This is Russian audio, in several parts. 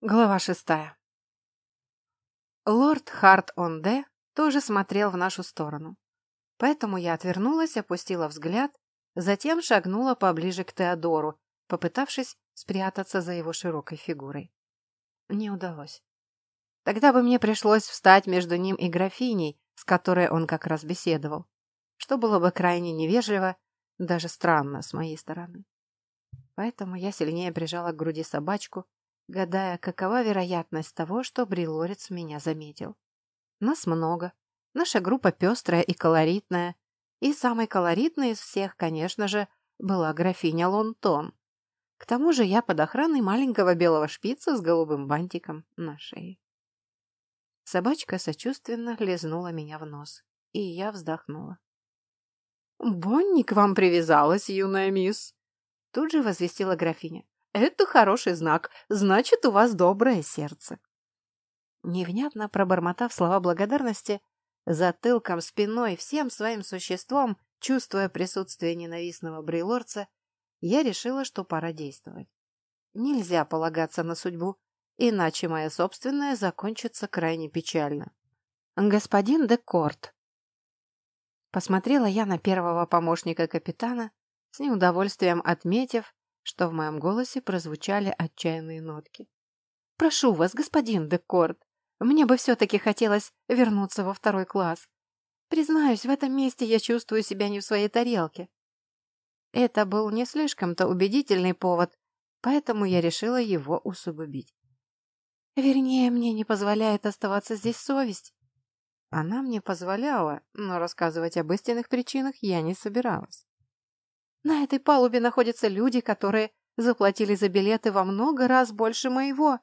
Глава шестая. Лорд Харт-он-Де тоже смотрел в нашу сторону. Поэтому я отвернулась, опустила взгляд, затем шагнула поближе к Теодору, попытавшись спрятаться за его широкой фигурой. Не удалось. Тогда бы мне пришлось встать между ним и графиней, с которой он как раз беседовал, что было бы крайне невежливо, даже странно с моей стороны. Поэтому я сильнее прижала к груди собачку, гадая, какова вероятность того, что Брилорец меня заметил. Нас много. Наша группа пестрая и колоритная. И самой колоритной из всех, конечно же, была графиня Лонтон. К тому же я под охраной маленького белого шпица с голубым бантиком на шее. Собачка сочувственно лизнула меня в нос, и я вздохнула. «Бонни к вам привязалась, юная мисс!» Тут же возвестила графиня. Это хороший знак. Значит, у вас доброе сердце. Невнятно пробормотав слова благодарности, затылком, спиной, всем своим существом, чувствуя присутствие ненавистного брилорца, я решила, что пора действовать. Нельзя полагаться на судьбу, иначе моя собственная закончится крайне печально. «Господин Декорт», Посмотрела я на первого помощника капитана, с неудовольствием отметив, что в моем голосе прозвучали отчаянные нотки. «Прошу вас, господин Декорд, мне бы все-таки хотелось вернуться во второй класс. Признаюсь, в этом месте я чувствую себя не в своей тарелке». Это был не слишком-то убедительный повод, поэтому я решила его усугубить. Вернее, мне не позволяет оставаться здесь совесть. Она мне позволяла, но рассказывать об истинных причинах я не собиралась. На этой палубе находятся люди, которые заплатили за билеты во много раз больше моего,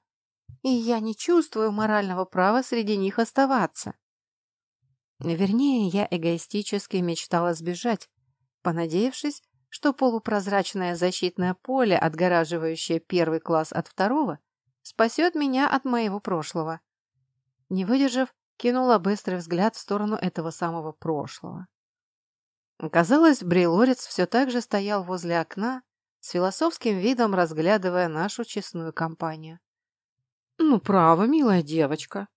и я не чувствую морального права среди них оставаться. Вернее, я эгоистически мечтала сбежать, понадеявшись, что полупрозрачное защитное поле, отгораживающее первый класс от второго, спасет меня от моего прошлого. Не выдержав, кинула быстрый взгляд в сторону этого самого прошлого. Казалось, Брейлорец все так же стоял возле окна, с философским видом разглядывая нашу честную компанию. «Ну, право, милая девочка!»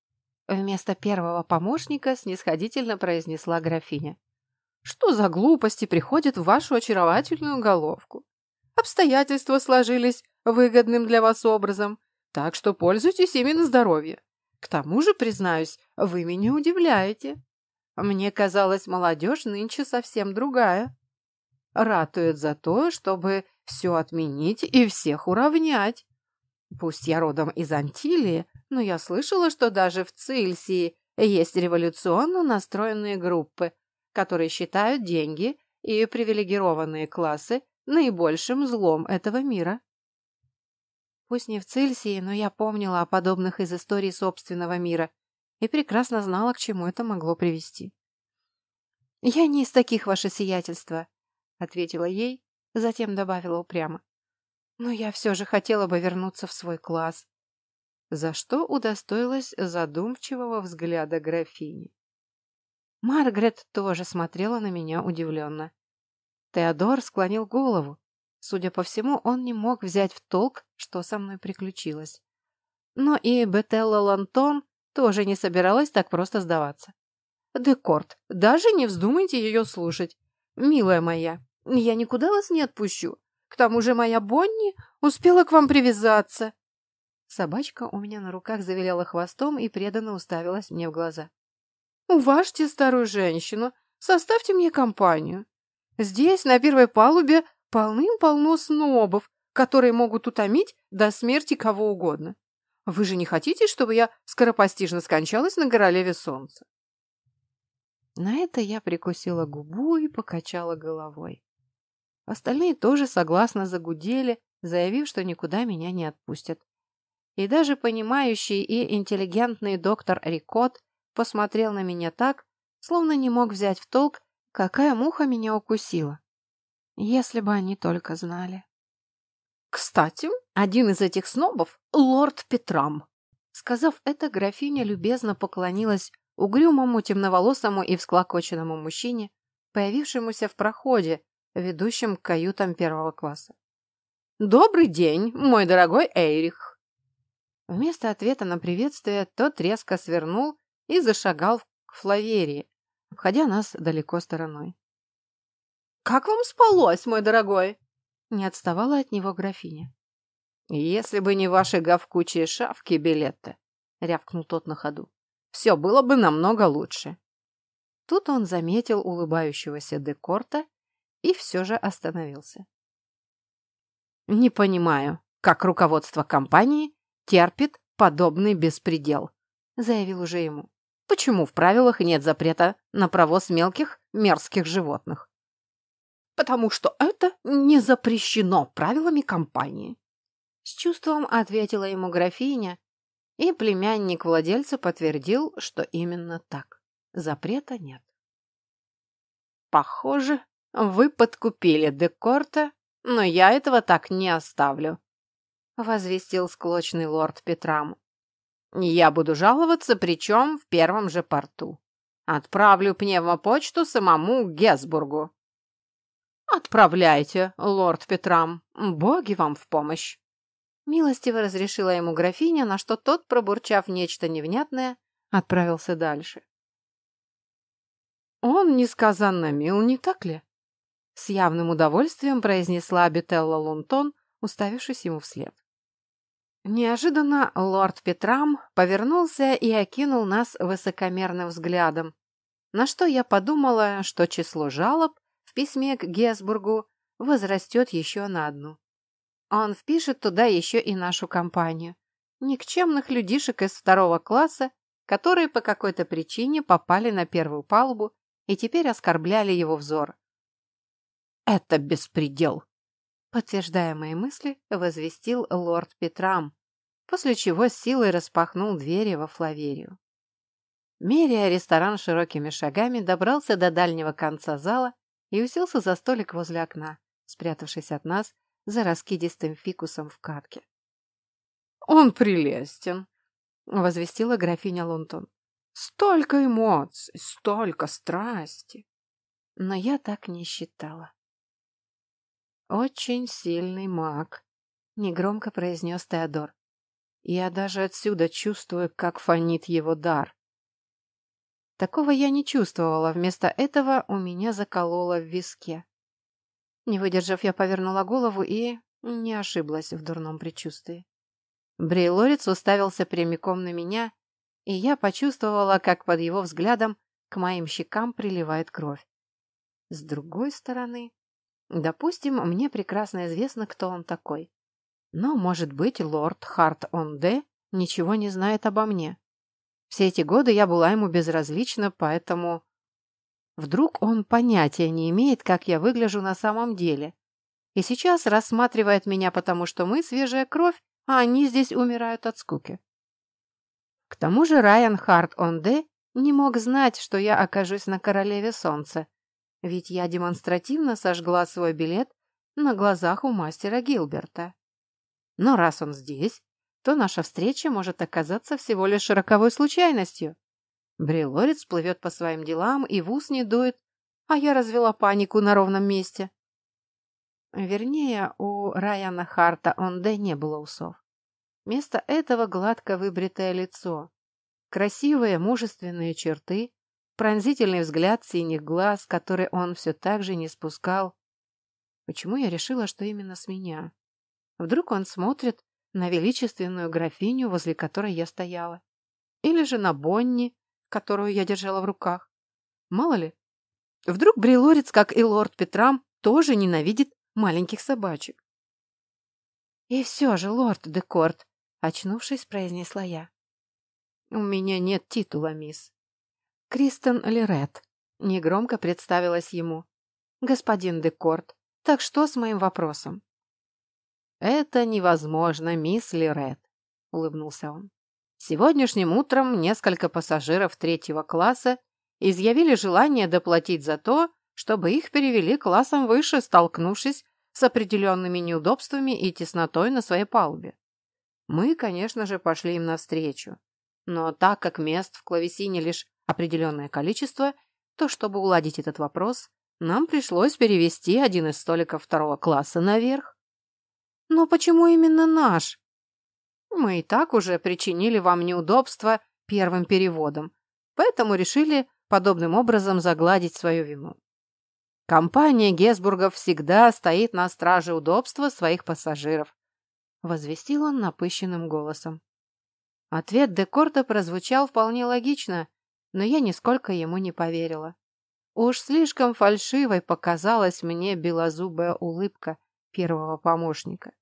Вместо первого помощника снисходительно произнесла графиня. «Что за глупости приходят в вашу очаровательную головку? Обстоятельства сложились выгодным для вас образом, так что пользуйтесь ими на здоровье. К тому же, признаюсь, вы меня удивляете. Мне казалось, молодежь нынче совсем другая. Ратует за то, чтобы все отменить и всех уравнять. Пусть я родом из Антилии, но я слышала, что даже в Цильсии есть революционно настроенные группы, которые считают деньги и привилегированные классы наибольшим злом этого мира. Пусть не в Цильсии, но я помнила о подобных из истории собственного мира и прекрасно знала, к чему это могло привести. «Я не из таких, ваше сиятельство», — ответила ей, затем добавила упрямо. «Но я все же хотела бы вернуться в свой класс», за что удостоилась задумчивого взгляда графини. Маргарет тоже смотрела на меня удивленно. Теодор склонил голову. Судя по всему, он не мог взять в толк, что со мной приключилось. Но и Бетелла Лантон тоже не собиралась так просто сдаваться. «Декорт, даже не вздумайте ее слушать. Милая моя, я никуда вас не отпущу. К тому же моя Бонни успела к вам привязаться». Собачка у меня на руках завиляла хвостом и преданно уставилась мне в глаза. «Уважьте старую женщину, составьте мне компанию. Здесь, на первой палубе, полным-полно снобов, которые могут утомить до смерти кого угодно. Вы же не хотите, чтобы я скоропостижно скончалась на королеве солнца?» На это я прикусила губу и покачала головой. Остальные тоже согласно загудели, заявив, что никуда меня не отпустят. И даже понимающий и интеллигентный доктор Рикот посмотрел на меня так, словно не мог взять в толк, какая муха меня укусила. Если бы они только знали. Кстати, один из этих снобов — лорд Петрам. Сказав это, графиня любезно поклонилась угрюмому, темноволосому и всклокоченному мужчине, появившемуся в проходе, ведущем к каютам первого класса. «Добрый день, мой дорогой Эйрих!» Вместо ответа на приветствие тот резко свернул и зашагал к Флаверии, обходя нас далеко стороной. «Как вам спалось, мой дорогой?» Не отставала от него графиня. «Если бы не ваши говкучие шавки, билеты!» — рявкнул тот на ходу. «Все было бы намного лучше». Тут он заметил улыбающегося Декорта и все же остановился. «Не понимаю, как руководство компании терпит подобный беспредел», — заявил уже ему. «Почему в правилах нет запрета на провоз мелких мерзких животных?» «Потому что это не запрещено правилами компании», — с чувством ответила ему графиня, и племянник владельца подтвердил, что именно так. Запрета нет. «Похоже, вы подкупили Декорта, но я этого так не оставлю», — возвестил склочный лорд Петрам. «Я буду жаловаться, причем в первом же порту. Отправлю пневмопочту самому Гесбургу». «Отправляйте, лорд Петрам, боги вам в помощь!» Милостиво разрешила ему графиня, на что тот, пробурчав нечто невнятное, отправился дальше. «Он несказанно мил, не так ли?» С явным удовольствием произнесла Бетелла Лунтон, уставившись ему вслед. Неожиданно лорд Петрам повернулся и окинул нас высокомерным взглядом, на что я подумала, что число жалоб письме к Гесбургу возрастет еще на одну. Он впишет туда еще и нашу компанию. Никчемных людишек из второго класса, которые по какой-то причине попали на первую палубу и теперь оскорбляли его взор. «Это беспредел!» Подтверждая мои мысли, возвестил лорд Петрам, после чего с силой распахнул двери во Флаверию. Мерия ресторан широкими шагами добрался до дальнего конца зала и уселся за столик возле окна, спрятавшись от нас за раскидистым фикусом в катке. «Он прелестен!» — возвестила графиня Лунтон. Столько эмоций, столько страсти. Но я так не считала. Очень сильный маг, негромко произнес Теодор. Я даже отсюда чувствую, как фонит его дар. Такого я не чувствовала, вместо этого у меня закололо в виске. Не выдержав, я повернула голову и не ошиблась в дурном предчувствии. Брейлорец уставился прямиком на меня, и я почувствовала, как под его взглядом к моим щекам приливает кровь. С другой стороны, допустим, мне прекрасно известно, кто он такой. Но, может быть, лорд Харт-он-Де ничего не знает обо мне. Все эти годы я была ему безразлична, поэтому... Вдруг он понятия не имеет, как я выгляжу на самом деле. И сейчас рассматривает меня, потому что мы свежая кровь, а они здесь умирают от скуки. К тому же Райан Харт Онде не мог знать, что я окажусь на Королеве Солнца, ведь я демонстративно сожгла свой билет на глазах у мастера Гилберта. Но раз он здесь, то наша встреча может оказаться всего лишь роковой случайностью. Брелорец плывет по своим делам и в ус не дует, а я развела панику на ровном месте. Вернее, у Райана Харта Онде не было усов. Вместо этого гладко выбритое лицо, красивые мужественные черты, пронзительный взгляд синих глаз, который он все так же не спускал. Почему я решила, что именно с меня? Вдруг он смотрит на величественную графиню, возле которой я стояла. Или же на Бонни, которую я держала в руках. Мало ли. Вдруг Брилорец, как и лорд Петрам, тоже ненавидит маленьких собачек. И все же, лорд Декорт, Очнувшись, произнесла я. «У меня нет титула, мисс». «Кристен Лерет», — негромко представилась ему. «Господин Декорт, так что с моим вопросом?» «Это невозможно, мисс Лерет», — улыбнулся он. «Сегодняшним утром несколько пассажиров третьего класса изъявили желание доплатить за то, чтобы их перевели классом выше, столкнувшись с определенными неудобствами и теснотой на своей палубе. Мы, конечно же, пошли им навстречу. Но так как мест в клавесине лишь определенное количество, то, чтобы уладить этот вопрос, нам пришлось перевести один из столиков второго класса наверх. «Но почему именно наш?» Мы и так уже причинили вам неудобства первым переводом, поэтому решили подобным образом загладить свою вину. Компания Гесбургов всегда стоит на страже удобства своих пассажиров, возвестил он напыщенным голосом. Ответ Декорта прозвучал вполне логично, но я нисколько ему не поверила. Уж слишком фальшивой показалась мне белозубая улыбка первого помощника.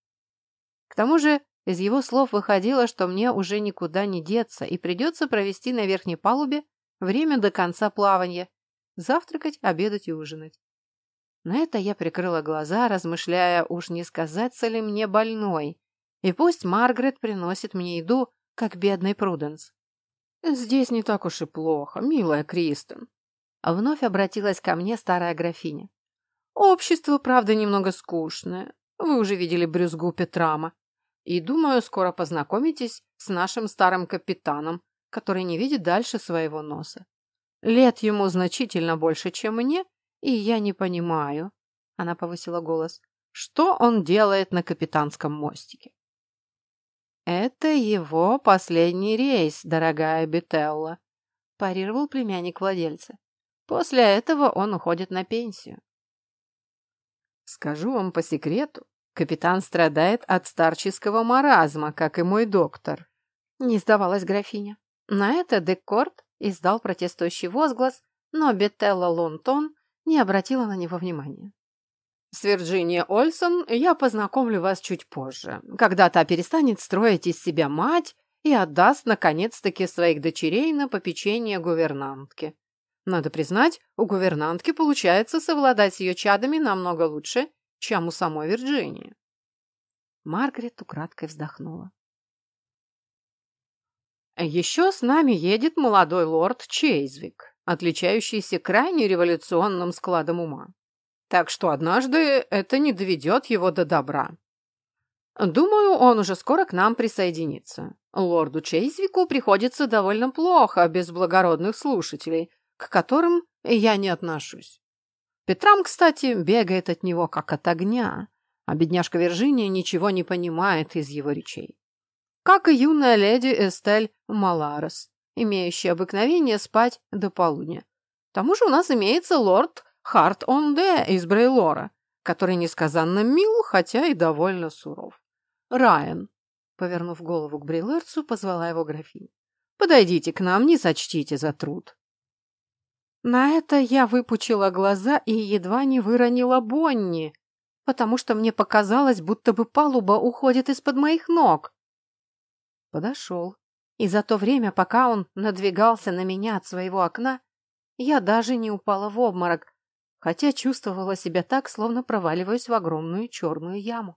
К тому же из его слов выходило, что мне уже никуда не деться и придется провести на верхней палубе время до конца плавания, завтракать, обедать и ужинать. На это я прикрыла глаза, размышляя, уж не сказаться ли мне больной, и пусть Маргарет приносит мне еду, как бедный Пруденс. «Здесь не так уж и плохо, милая Кристен», — вновь обратилась ко мне старая графиня. «Общество, правда, немного скучное. Вы уже видели брюзгу Петрама. И, думаю, скоро познакомитесь с нашим старым капитаном, который не видит дальше своего носа. Лет ему значительно больше, чем мне, и я не понимаю, — она повысила голос, — что он делает на капитанском мостике. «Это его последний рейс, дорогая Бетелла», – парировал племянник владельца. «После этого он уходит на пенсию». «Скажу вам по секрету, капитан страдает от старческого маразма, как и мой доктор», – не сдавалась графиня. На это Декорт издал протестующий возглас, но Бетелла Лонтон не обратила на него внимания. С Вирджинией Ольсон я познакомлю вас чуть позже, когда та перестанет строить из себя мать и отдаст, наконец-таки, своих дочерей на попечение гувернантки. Надо признать, у гувернантки получается совладать с ее чадами намного лучше, чем у самой Вирджинии. Маргарет украдкой вздохнула. Еще с нами едет молодой лорд Чейзвик, отличающийся крайне революционным складом ума. Так что однажды это не доведет его до добра. Думаю, он уже скоро к нам присоединится. Лорду Чейзвику приходится довольно плохо без благородных слушателей, к которым я не отношусь. Петрам, кстати, бегает от него как от огня, а бедняжка Виржиния ничего не понимает из его речей. Как и юная леди Эстель Маларес, имеющая обыкновение спать до полудня. К тому же у нас имеется лорд Харт-он-де из Брейлора, который несказанно мил, хотя и довольно суров. Райан, повернув голову к Брейлорцу, позвала его графиня. «Подойдите к нам, не сочтите за труд». На это я выпучила глаза и едва не выронила Бонни, потому что мне показалось, будто бы палуба уходит из-под моих ног. Подошел. И за то время, пока он надвигался на меня от своего окна, я даже не упала в обморок, хотя чувствовала себя так, словно проваливаюсь в огромную черную яму.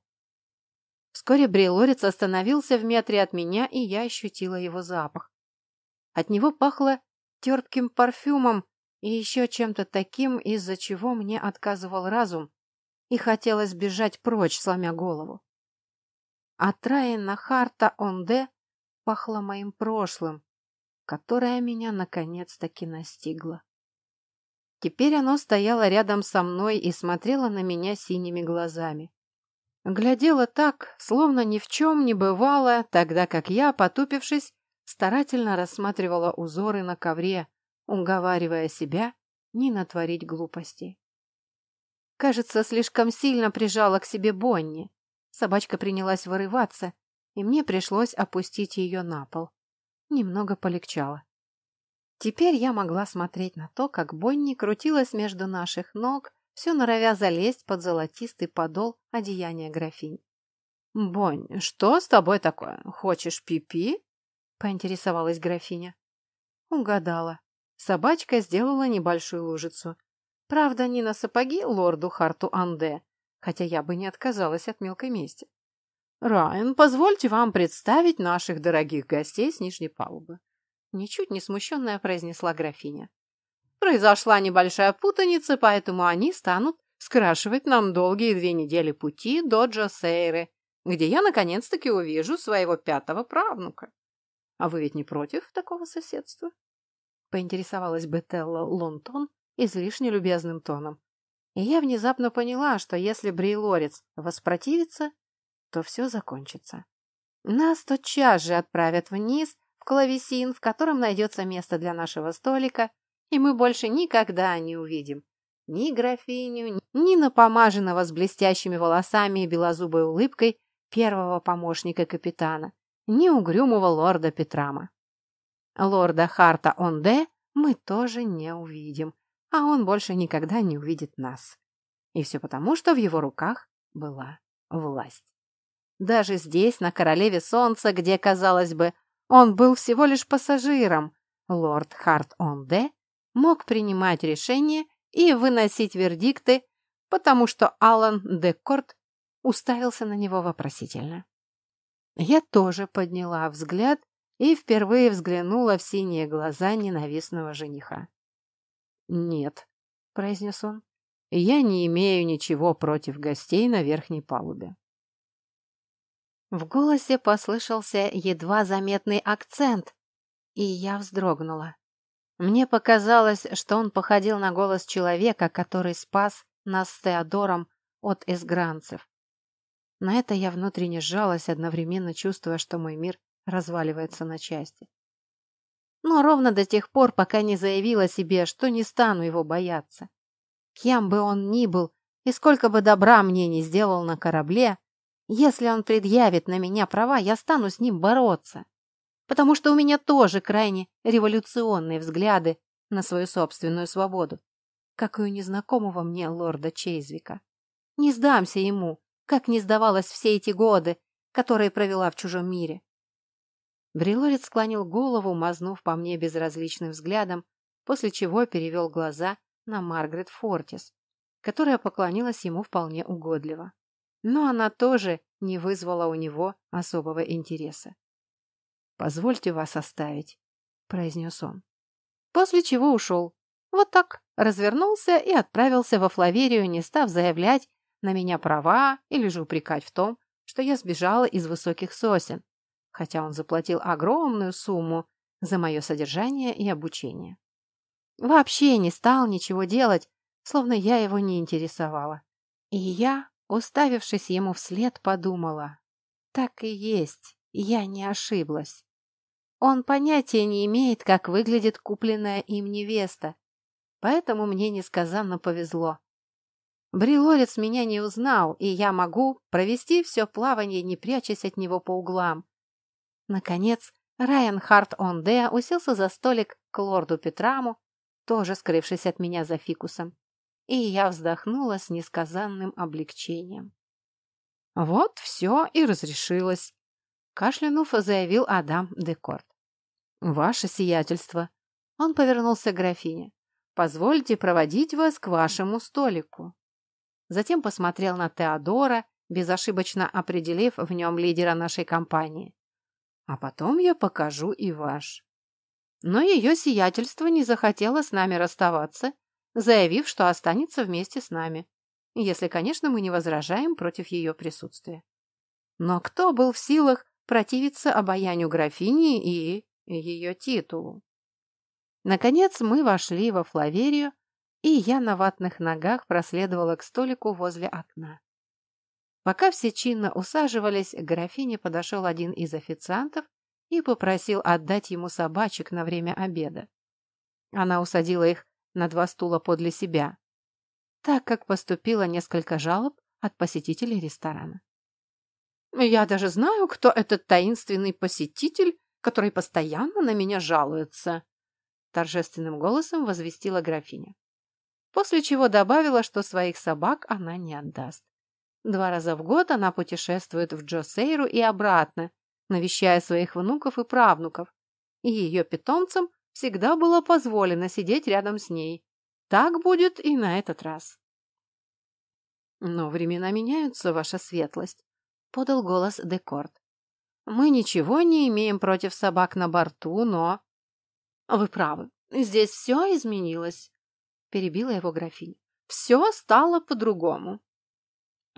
Вскоре Брейлорец остановился в метре от меня, и я ощутила его запах. От него пахло терпким парфюмом и еще чем-то таким, из-за чего мне отказывал разум, и хотелось бежать прочь, сломя голову. От Райана Харта Онде пахло моим прошлым, которое меня наконец-таки настигло. Теперь оно стояло рядом со мной и смотрело на меня синими глазами. Глядела так, словно ни в чем не бывало, тогда как я, потупившись, старательно рассматривала узоры на ковре, уговаривая себя не натворить глупостей. Кажется, слишком сильно прижала к себе Бонни. Собачка принялась вырываться, и мне пришлось опустить ее на пол. Немного полегчало. Теперь я могла смотреть на то, как Бонни крутилась между наших ног, все норовя залезть под золотистый подол одеяния графинь. «Бонни, что с тобой такое? Хочешь пипи?» -пи — поинтересовалась графиня. Угадала. Собачка сделала небольшую лужицу. Правда, не на сапоги лорду Харту Анде, хотя я бы не отказалась от мелкой мести. «Райан, позвольте вам представить наших дорогих гостей с нижней палубы. Ничуть не смущенная произнесла графиня. Произошла небольшая путаница, поэтому они станут скрашивать нам долгие две недели пути до Джосейры, где я наконец-таки увижу своего пятого правнука. А вы ведь не против такого соседства? Поинтересовалась Бетелла Лонтон излишне любезным тоном. И я внезапно поняла, что если Брейлорец воспротивится, то все закончится. Нас тотчас же отправят вниз, в клавесин, в котором найдется место для нашего столика, и мы больше никогда не увидим ни графиню, ни напомаженного с блестящими волосами и белозубой улыбкой первого помощника капитана, ни угрюмого лорда Петрама. Лорда Харта Онде мы тоже не увидим, а он больше никогда не увидит нас. И все потому, что в его руках была власть. Даже здесь, на Королеве Солнца, где, казалось бы, он был всего лишь пассажиром, лорд Харт Онде мог принимать решения и выносить вердикты, потому что Алан Декорт уставился на него вопросительно. Я тоже подняла взгляд и впервые взглянула в синие глаза ненавистного жениха. «Нет», — произнес он, — «я не имею ничего против гостей на верхней палубе». В голосе послышался едва заметный акцент, и я вздрогнула. Мне показалось, что он походил на голос человека, который спас нас с Теодором от эсгранцев. На это я внутренне сжалась, одновременно чувствуя, что мой мир разваливается на части. Но ровно до тех пор, пока не заявила себе, что не стану его бояться. Кем бы он ни был и сколько бы добра мне не сделал на корабле, если он предъявит на меня права, я стану с ним бороться потому что у меня тоже крайне революционные взгляды на свою собственную свободу, как и у незнакомого мне лорда Чейзвика. Не сдамся ему, как не сдавалась все эти годы, которые провела в чужом мире. Брилорец склонил голову, мазнув по мне безразличным взглядом, после чего перевел глаза на Маргарет Фортис, которая поклонилась ему вполне угодливо. Но она тоже не вызвала у него особого интереса. «Позвольте вас оставить», — произнес он. После чего ушел. Вот так, развернулся и отправился во Флаверию, не став заявлять на меня права или же упрекать в том, что я сбежала из высоких сосен, хотя он заплатил огромную сумму за мое содержание и обучение. Вообще не стал ничего делать, словно я его не интересовала. И я, уставившись ему вслед, подумала, так и есть, я не ошиблась. Он понятия не имеет, как выглядит купленная им невеста, поэтому мне несказанно повезло. Брилорец меня не узнал, и я могу провести все плавание, не прячась от него по углам. Наконец, Райан Харт Онде уселся за столик к лорду Петраму, тоже скрывшись от меня за фикусом, и я вздохнула с несказанным облегчением. Вот все и разрешилось, кашлянув, заявил Адам Декорт. «Ваше сиятельство!» Он повернулся к графине. «Позвольте проводить вас к вашему столику». Затем посмотрел на Теодора, безошибочно определив в нем лидера нашей компании. «А потом я покажу и ваш». Но ее сиятельство не захотело с нами расставаться, заявив, что останется вместе с нами, если, конечно, мы не возражаем против ее присутствия. Но кто был в силах противиться обаянию графини и ее титулу. Наконец мы вошли во Флаверию, и я на ватных ногах проследовала к столику возле окна. Пока все чинно усаживались, к графине подошел один из официантов и попросил отдать ему собачек на время обеда. Она усадила их на два стула подле себя, так как поступило несколько жалоб от посетителей ресторана. «Я даже знаю, кто этот таинственный посетитель, который постоянно на меня жалуется», — торжественным голосом возвестила графиня. После чего добавила, что своих собак она не отдаст. Два раза в год она путешествует в Джосейру и обратно, навещая своих внуков и правнуков, и ее питомцам всегда было позволено сидеть рядом с ней. Так будет и на этот раз. «Но времена меняются, ваша светлость», — подал голос Декорт. Мы ничего не имеем против собак на борту, но... Вы правы, здесь все изменилось, перебила его графиня. Все стало по-другому.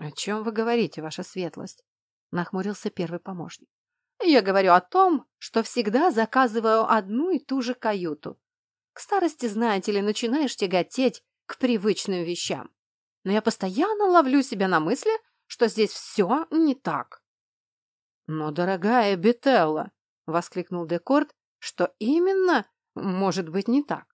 О чем вы говорите, ваша светлость? Нахмурился первый помощник. Я говорю о том, что всегда заказываю одну и ту же каюту. К старости, знаете ли, начинаешь тяготеть к привычным вещам. Но я постоянно ловлю себя на мысли, что здесь все не так. «Но, дорогая Бетелла!» — воскликнул Декорт, что именно может быть не так.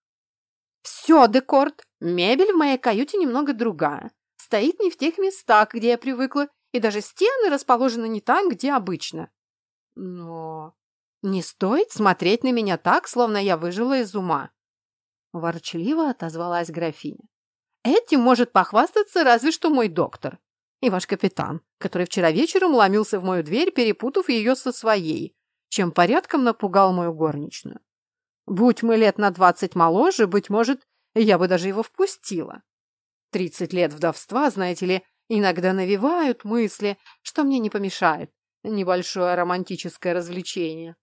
«Все, Декорт, мебель в моей каюте немного другая. Стоит не в тех местах, где я привыкла, и даже стены расположены не там, где обычно. Но не стоит смотреть на меня так, словно я выжила из ума. Ворчливо отозвалась графиня. Этим может похвастаться разве что мой доктор и ваш капитан, который вчера вечером ломился в мою дверь, перепутав ее со своей, чем порядком напугал мою горничную. Будь мы лет на двадцать моложе, быть может, я бы даже его впустила. Тридцать лет вдовства, знаете ли, иногда навевают мысли, что мне не помешает небольшое романтическое развлечение.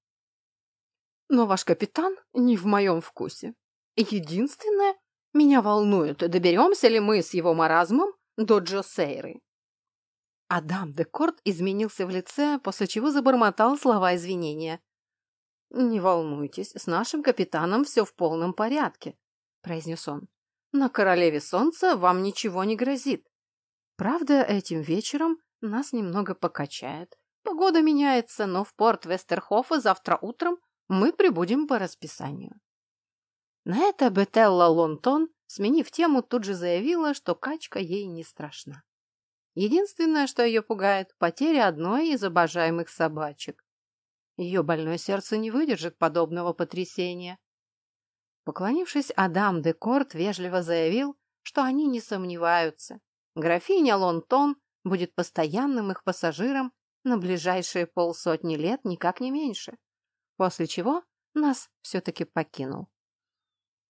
Но ваш капитан не в моем вкусе. Единственное, меня волнует, доберемся ли мы с его маразмом до Джосейры. Адам Декорт изменился в лице, после чего забормотал слова извинения. «Не волнуйтесь, с нашим капитаном все в полном порядке», — произнес он. «На королеве солнца вам ничего не грозит. Правда, этим вечером нас немного покачает. Погода меняется, но в порт Вестерхофа завтра утром мы прибудем по расписанию». На это Бетелла Лонтон, сменив тему, тут же заявила, что качка ей не страшна. Единственное, что ее пугает, потеря одной из обожаемых собачек. Ее больное сердце не выдержит подобного потрясения. Поклонившись, Адам де Корт вежливо заявил, что они не сомневаются. Графиня Лонтон будет постоянным их пассажиром на ближайшие полсотни лет, никак не меньше. После чего нас все-таки покинул.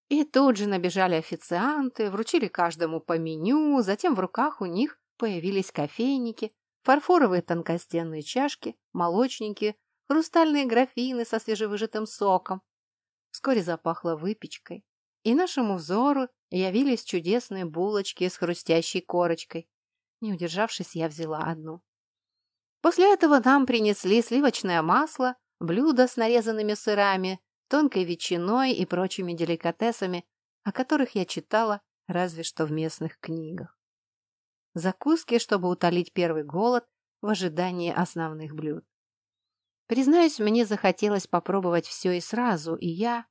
И тут же набежали официанты, вручили каждому по меню, затем в руках у них Появились кофейники, фарфоровые тонкостенные чашки, молочники, хрустальные графины со свежевыжатым соком. Вскоре запахло выпечкой, и нашему взору явились чудесные булочки с хрустящей корочкой. Не удержавшись, я взяла одну. После этого нам принесли сливочное масло, блюдо с нарезанными сырами, тонкой ветчиной и прочими деликатесами, о которых я читала разве что в местных книгах закуски, чтобы утолить первый голод в ожидании основных блюд. Признаюсь, мне захотелось попробовать все и сразу, и я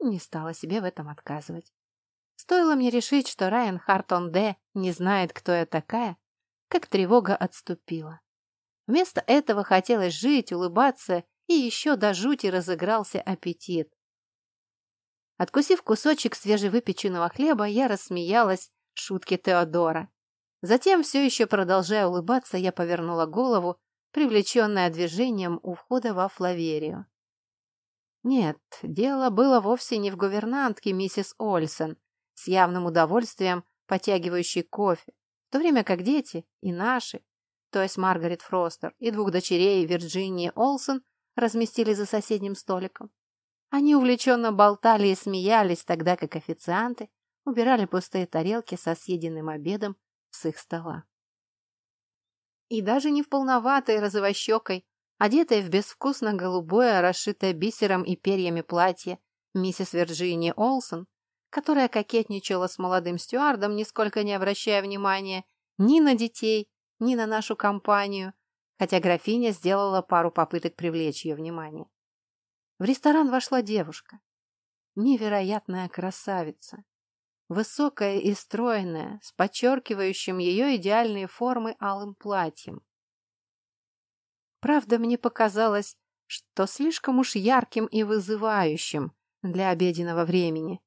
не стала себе в этом отказывать. Стоило мне решить, что Райан Хартон Д. не знает, кто я такая, как тревога отступила. Вместо этого хотелось жить, улыбаться, и еще до жути разыгрался аппетит. Откусив кусочек свежевыпеченного хлеба, я рассмеялась шутке Теодора. Затем, все еще продолжая улыбаться, я повернула голову, привлеченная движением у входа во Флаверию. Нет, дело было вовсе не в гувернантке миссис Ольсен, с явным удовольствием потягивающей кофе, в то время как дети, и наши, то есть Маргарет Фростер и двух дочерей Вирджинии Олсен, разместили за соседним столиком. Они увлеченно болтали и смеялись, тогда как официанты убирали пустые тарелки со съеденным обедом с их стола. И даже не в полноватой розовощекой, одетая в безвкусно голубое, расшитое бисером и перьями платье, миссис Вирджиния Олсон, которая кокетничала с молодым стюардом, нисколько не обращая внимания ни на детей, ни на нашу компанию, хотя графиня сделала пару попыток привлечь ее внимание. В ресторан вошла девушка. Невероятная красавица. Высокая и стройная, с подчеркивающим ее идеальные формы алым платьем. Правда, мне показалось, что слишком уж ярким и вызывающим для обеденного времени.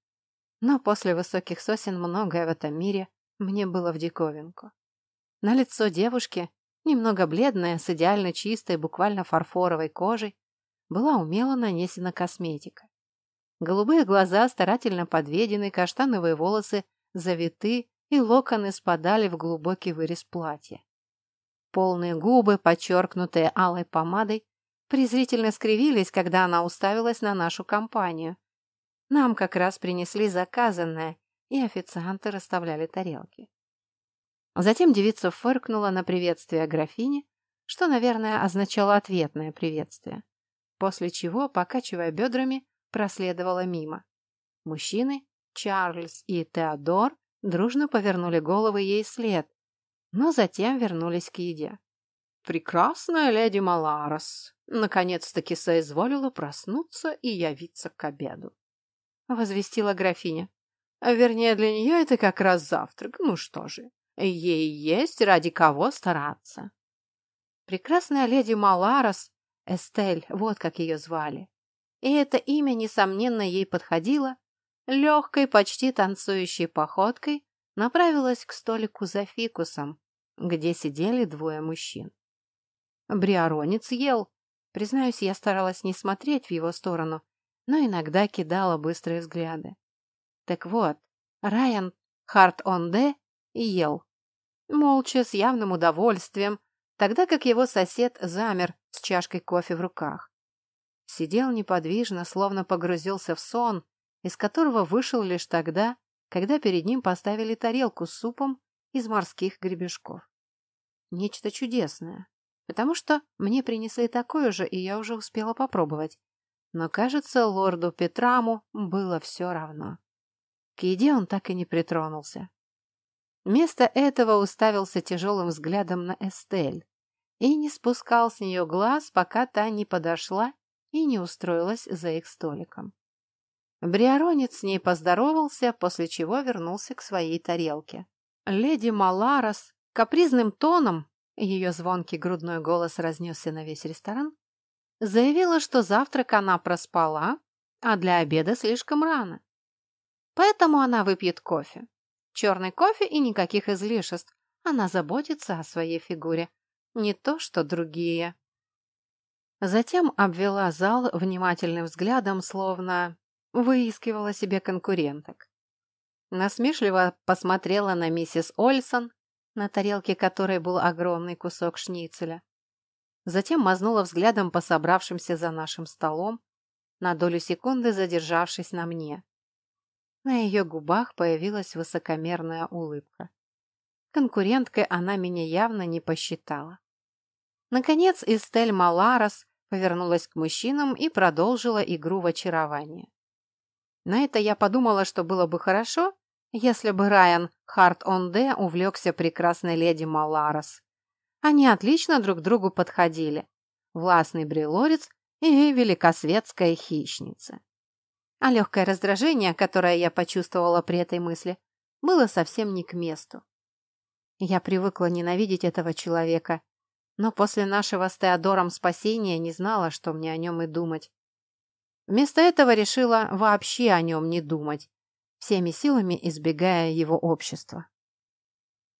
Но после высоких сосен многое в этом мире мне было в диковинку. На лицо девушки, немного бледная, с идеально чистой, буквально фарфоровой кожей, была умело нанесена косметика. Голубые глаза старательно подведены, каштановые волосы завиты и локоны спадали в глубокий вырез платья. Полные губы, подчеркнутые алой помадой, презрительно скривились, когда она уставилась на нашу компанию. Нам как раз принесли заказанное, и официанты расставляли тарелки. Затем девица фыркнула на приветствие графини, что, наверное, означало ответное приветствие, после чего, покачивая бедрами, проследовала мимо. Мужчины, Чарльз и Теодор, дружно повернули головы ей след, но затем вернулись к еде. Прекрасная леди Маларос наконец-таки соизволила проснуться и явиться к обеду. Возвестила графиня. Вернее, для нее это как раз завтрак. Ну что же, ей есть ради кого стараться. Прекрасная леди Маларос, Эстель, вот как ее звали. И это имя, несомненно, ей подходило, легкой, почти танцующей походкой направилась к столику за фикусом, где сидели двое мужчин. Бриаронец ел. Признаюсь, я старалась не смотреть в его сторону, но иногда кидала быстрые взгляды. Так вот, Райан Харт-он-де ел. Молча, с явным удовольствием, тогда как его сосед замер с чашкой кофе в руках. Сидел неподвижно, словно погрузился в сон, из которого вышел лишь тогда, когда перед ним поставили тарелку с супом из морских гребешков. Нечто чудесное потому что мне принесли такое же, и я уже успела попробовать. Но, кажется, лорду Петраму было все равно. К еде он так и не притронулся. Вместо этого уставился тяжелым взглядом на Эстель и не спускал с нее глаз, пока та не подошла и не устроилась за их столиком. Бриаронец с ней поздоровался, после чего вернулся к своей тарелке. Леди Маларос капризным тоном ее звонкий грудной голос разнесся на весь ресторан, заявила, что завтрак она проспала, а для обеда слишком рано. Поэтому она выпьет кофе. Черный кофе и никаких излишеств. Она заботится о своей фигуре. Не то, что другие. Затем обвела зал внимательным взглядом, словно выискивала себе конкуренток. Насмешливо посмотрела на миссис Ольсон, на тарелке которой был огромный кусок шницеля. Затем мазнула взглядом по собравшимся за нашим столом, на долю секунды задержавшись на мне. На ее губах появилась высокомерная улыбка. Конкуренткой она меня явно не посчитала. Наконец Эстель Маларос повернулась к мужчинам и продолжила игру в очарование. На это я подумала, что было бы хорошо, если бы Райан Харт-он-Де увлекся прекрасной леди Маларос. Они отлично друг другу подходили. Властный брелорец и великосветская хищница. А легкое раздражение, которое я почувствовала при этой мысли, было совсем не к месту. Я привыкла ненавидеть этого человека, но после нашего с Теодором спасения не знала, что мне о нем и думать. Вместо этого решила вообще о нем не думать всеми силами избегая его общества.